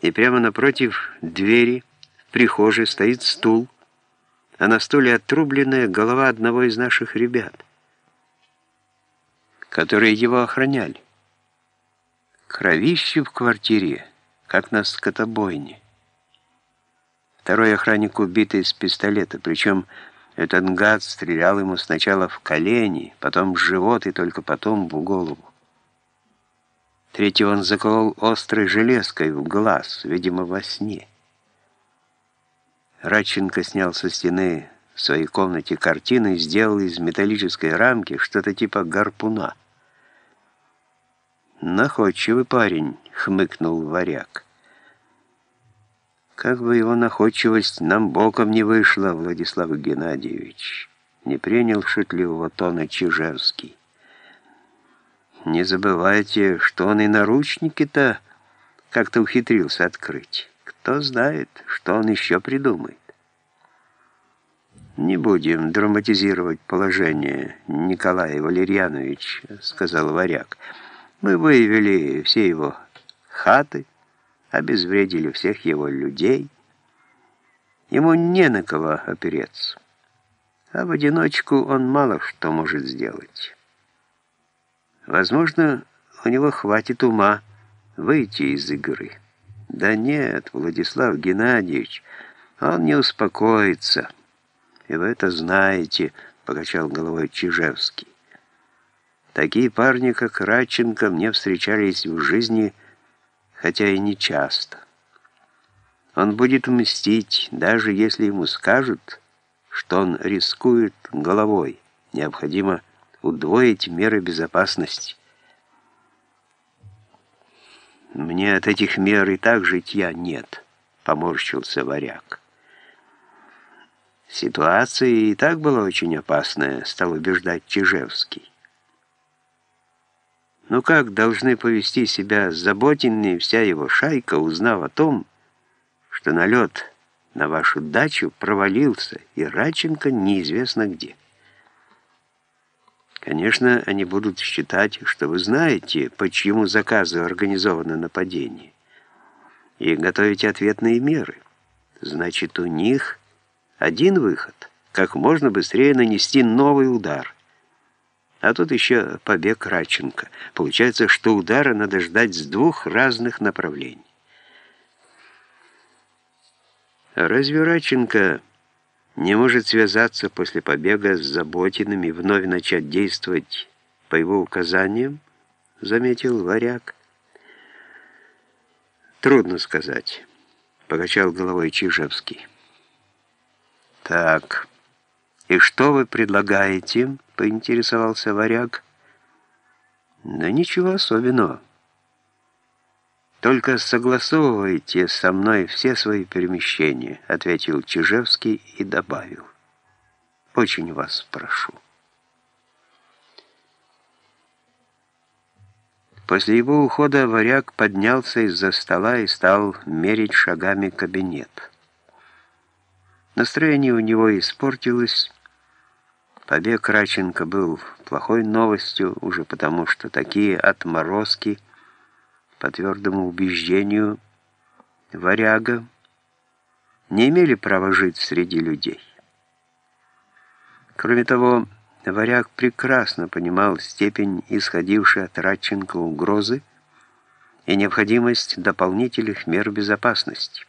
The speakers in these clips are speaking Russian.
и прямо напротив двери в прихожей стоит стул, а на стуле отрубленная голова одного из наших ребят, которые его охраняли. Кровище в квартире, как на скотобойне. Второй охранник убит из пистолета, причем этот гад стрелял ему сначала в колени, потом в живот и только потом в голову. Третий он заколол острой железкой в глаз, видимо, во сне. Радченко снял со стены в своей комнате картину и сделал из металлической рамки что-то типа гарпуна. «Находчивый парень», — хмыкнул варяг. «Как бы его находчивость нам боком не вышла, Владислав Геннадьевич», — не принял шутливого тона Чижевский. Не забывайте, что он и наручники-то как-то ухитрился открыть. Кто знает, что он еще придумает. «Не будем драматизировать положение, Николай Валерьянович», — сказал варяг. «Мы выявили все его хаты, обезвредили всех его людей. Ему не на кого опереться, а в одиночку он мало что может сделать». Возможно, у него хватит ума выйти из игры. Да нет, Владислав Геннадьевич, он не успокоится. И вы это знаете, покачал головой Чижевский. Такие парни, как Радченко, мне встречались в жизни, хотя и не часто. Он будет мстить, даже если ему скажут, что он рискует головой. Необходимо удвоить меры безопасности. «Мне от этих мер и так житья нет», — поморщился варяг. Ситуация и так была очень опасная, стал убеждать Чижевский. Ну как должны повести себя Заботин вся его шайка, узнав о том, что налет на вашу дачу провалился, и Радченко неизвестно где? Конечно, они будут считать, что вы знаете, по чьему заказу организовано нападение, и готовите ответные меры. Значит, у них один выход — как можно быстрее нанести новый удар. А тут еще побег Радченко. Получается, что удара надо ждать с двух разных направлений. Разве Радченко не может связаться после побега с Заботиным и вновь начать действовать по его указаниям, заметил варяг. Трудно сказать, покачал головой Чижевский. Так, и что вы предлагаете, поинтересовался варяг. Да ничего особенного. «Только согласовывайте со мной все свои перемещения», — ответил Чижевский и добавил. «Очень вас прошу». После его ухода варяг поднялся из-за стола и стал мерить шагами кабинет. Настроение у него испортилось. Побег Раченко был плохой новостью уже потому, что такие отморозки — по твердому убеждению варяга, не имели права жить среди людей. Кроме того, варяг прекрасно понимал степень исходившей от Радченко угрозы и необходимость дополнительных мер безопасности.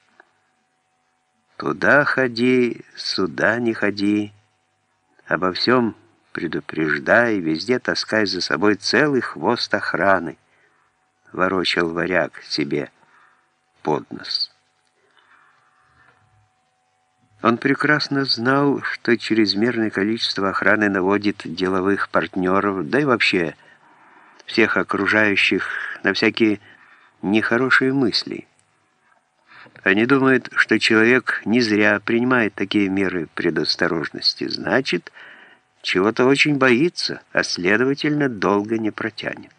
Туда ходи, сюда не ходи, обо всем предупреждай, везде таскай за собой целый хвост охраны, ворочал варяг себе под нос. Он прекрасно знал, что чрезмерное количество охраны наводит деловых партнеров, да и вообще всех окружающих на всякие нехорошие мысли. Они думают, что человек не зря принимает такие меры предосторожности, значит, чего-то очень боится, а следовательно, долго не протянет.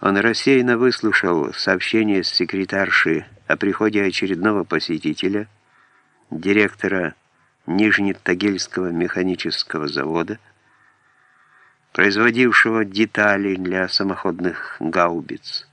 Он рассеянно выслушал сообщение с секретарши о приходе очередного посетителя, директора Нижнетагильского механического завода, производившего детали для самоходных гаубиц.